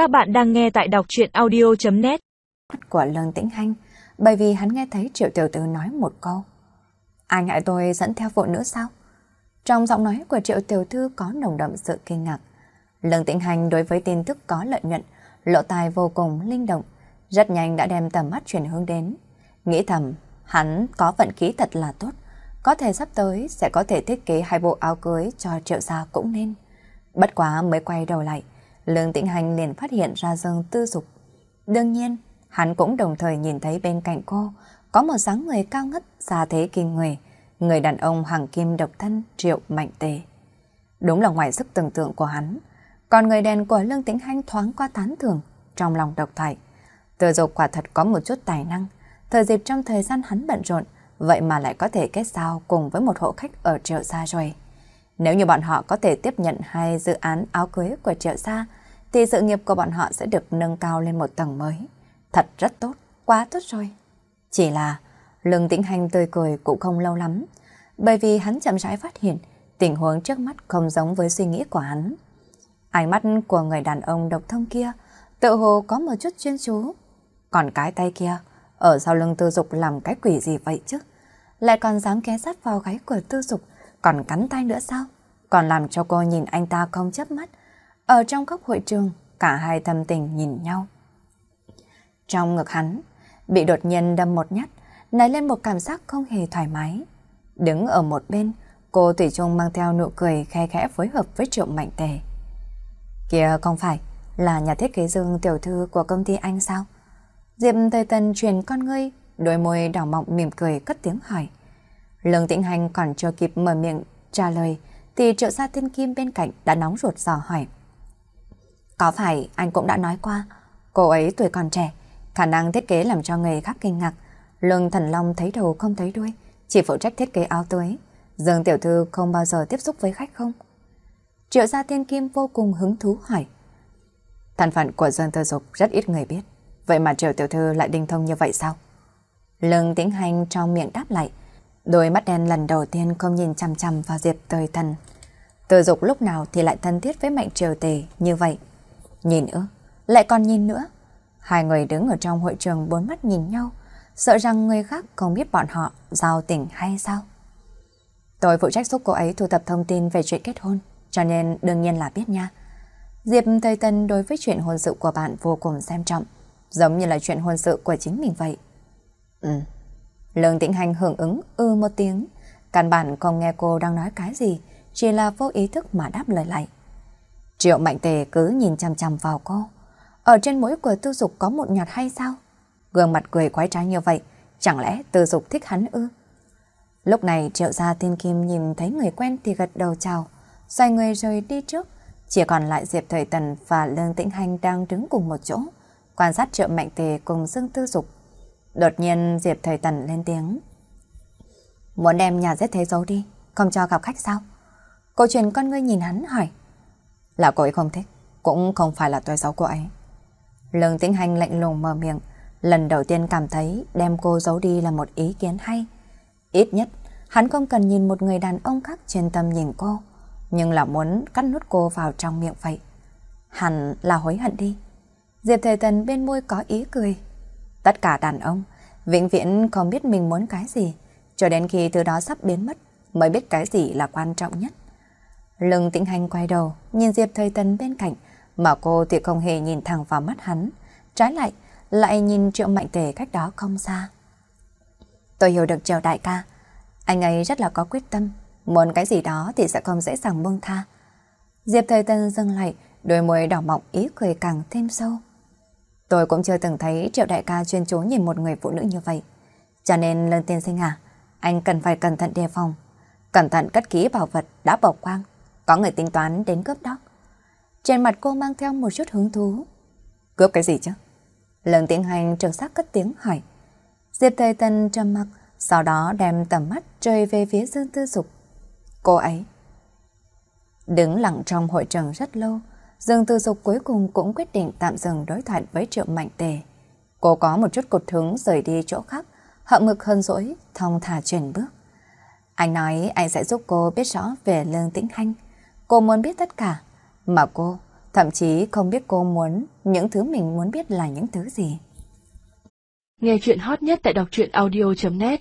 Các bạn đang nghe tại đọc truyện audio.net Của Lương Tĩnh Hanh bởi vì hắn nghe thấy Triệu Tiểu Thư nói một câu. À, Anh hại tôi dẫn theo phụ nữ sao? Trong giọng nói của Triệu Tiểu Thư có nồng đậm sự kinh ngạc. Lương Tĩnh Hành đối với tin tức có lợi nhuận, lộ tài vô cùng linh động, rất nhanh đã đem tầm mắt chuyển hướng đến. Nghĩ thầm, hắn có vận khí thật là tốt, có thể sắp tới sẽ có thể thiết kế hai bộ áo cưới cho Triệu Gia cũng nên. Bất quá mới quay đầu lại, Lương Tĩnh Hành liền phát hiện ra Dương Tư Dục. Đương nhiên, hắn cũng đồng thời nhìn thấy bên cạnh cô có một dáng người cao ngất, xa thế kinh người, người đàn ông hàng kim độc thân Triệu Mạnh Tề. Đúng là ngoài sức tưởng tượng của hắn, còn người đèn của Lương Tĩnh Hành thoáng qua tán thưởng trong lòng độc thoại. Tư Dục quả thật có một chút tài năng, thời dịp trong thời gian hắn bận rộn, vậy mà lại có thể kết giao cùng với một hộ khách ở Triệu Gia rồi. Nếu như bọn họ có thể tiếp nhận hai dự án áo cưới của Triệu Gia, thì sự nghiệp của bọn họ sẽ được nâng cao lên một tầng mới. Thật rất tốt, quá tốt rồi. Chỉ là Lương Tĩnh Hành tươi cười cũng không lâu lắm, bởi vì hắn chậm rãi phát hiện tình huống trước mắt không giống với suy nghĩ của hắn. Ánh mắt của người đàn ông độc thông kia tự hồ có một chút chuyên chú. Còn cái tay kia, ở sau lưng tư dục làm cái quỷ gì vậy chứ? Lại còn dám ké sát vào gáy của tư dục, còn cắn tay nữa sao? Còn làm cho cô nhìn anh ta không chớp mắt. Ở trong góc hội trường, cả hai thầm tình nhìn nhau. Trong ngực hắn, bị đột nhiên đâm một nhát, nảy lên một cảm giác không hề thoải mái. Đứng ở một bên, cô Thủy Trung mang theo nụ cười khe khẽ phối hợp với Triệu Mạnh Tề. Kìa không phải là nhà thiết kế dương tiểu thư của công ty anh sao? Diệp Tây Tân truyền con ngươi, đôi môi đỏ mọng mỉm cười cất tiếng hỏi. Lương Tĩnh Hành còn chưa kịp mở miệng trả lời thì triệu gia thiên kim bên cạnh đã nóng ruột dò hỏi. Có phải anh cũng đã nói qua, cô ấy tuổi còn trẻ, khả năng thiết kế làm cho người khác kinh ngạc. Lương Thần Long thấy đầu không thấy đuôi, chỉ phụ trách thiết kế áo cưới. Dương Tiểu Thư không bao giờ tiếp xúc với khách không? Triệu gia thiên kim vô cùng hứng thú hỏi. Thân phận của Dương Tư Dục rất ít người biết. Vậy mà Triệu Tiểu Thư lại đinh thông như vậy sao? Lương Tĩnh Hành trong miệng đáp lại. Đôi mắt đen lần đầu tiên không nhìn chằm chằm vào Diệp Tời Thần. Tư Dục lúc nào thì lại thân thiết với Mạnh Triều Tề như vậy. Nhìn ư, lại còn nhìn nữa. Hai người đứng ở trong hội trường bốn mắt nhìn nhau, sợ rằng người khác không biết bọn họ giao tình hay sao. Tôi phụ trách giúp cô ấy thu thập thông tin về chuyện kết hôn, cho nên đương nhiên là biết nha. Diệp Tây Tân đối với chuyện hôn sự của bạn vô cùng xem trọng, giống như là chuyện hôn sự của chính mình vậy. Ừ. Lương Tĩnh Hành hưởng ứng ư một tiếng, căn bản không nghe cô đang nói cái gì, chỉ là vô ý thức mà đáp lời lại. Triệu Mạnh Tề cứ nhìn chằm chằm vào cô. Ở trên mũi của Tư Dục có một nhọt hay sao? Gương mặt cười quái trái như vậy, chẳng lẽ Tư Dục thích hắn ư? Lúc này Triệu Gia thiên Kim nhìn thấy người quen thì gật đầu chào, xoay người rời đi trước, chỉ còn lại Diệp Thời Tần và Lương Tĩnh Hành đang đứng cùng một chỗ, quan sát Triệu Mạnh Tề cùng Dương Tư Dục. Đột nhiên Diệp Thời Tần lên tiếng. Muốn đem nhà giết thế giấu đi, không cho gặp khách sao? Cô truyền con ngươi nhìn hắn hỏi. Là cô ấy không thích, cũng không phải là tôi giấu cô ấy. Lương Tĩnh Hành lạnh lùng mở miệng, lần đầu tiên cảm thấy đem cô giấu đi là một ý kiến hay. Ít nhất, hắn không cần nhìn một người đàn ông khác trên tâm nhìn cô, nhưng là muốn cắt nút cô vào trong miệng vậy. Hẳn là hối hận đi. Diệp Thời Tần bên môi có ý cười. Tất cả đàn ông, vĩnh viễn không biết mình muốn cái gì, cho đến khi thứ đó sắp biến mất mới biết cái gì là quan trọng nhất lưng Tĩnh Hành quay đầu, nhìn Diệp Thời Tần bên cạnh, mà cô thì không hề nhìn thẳng vào mắt hắn. Trái lại, lại nhìn Triệu Mạnh Tề cách đó không xa. Tôi hiểu được Triệu Đại ca, anh ấy rất là có quyết tâm, muốn cái gì đó thì sẽ không dễ dàng buông tha. Diệp Thời Tần dừng lại, đôi môi đỏ mọng ý cười càng thêm sâu. Tôi cũng chưa từng thấy Triệu Đại ca chuyên chú nhìn một người phụ nữ như vậy. Cho nên lần tiên sinh à, anh cần phải cẩn thận đề phòng. Cẩn thận cất kỹ bảo vật đã bỏ quang. Có người tính toán đến cướp đó. Trên mặt cô mang theo một chút hứng thú. Cướp cái gì chứ? Lần tiến hành trường sắc cất tiếng hỏi. Diệp Thời Tân trầm mặc, sau đó đem tầm mắt rơi về phía Dương Tư Dục. Cô ấy đứng lặng trong hội trường rất lâu, Dương Tư Dục cuối cùng cũng quyết định tạm dừng đối thoại với Triệu Mạnh Tề. Cô có một chút cột hứng rời đi chỗ khác, hậm mực hơn dỗi, thong thả chuyển bước. Anh nói anh sẽ giúp cô biết rõ về Lương Tĩnh Hanh. Cô muốn biết tất cả, mà cô Thậm chí không biết cô muốn những thứ mình muốn biết là những thứ gì. Nghe chuyện hot nhất tại đọc truyện audio.net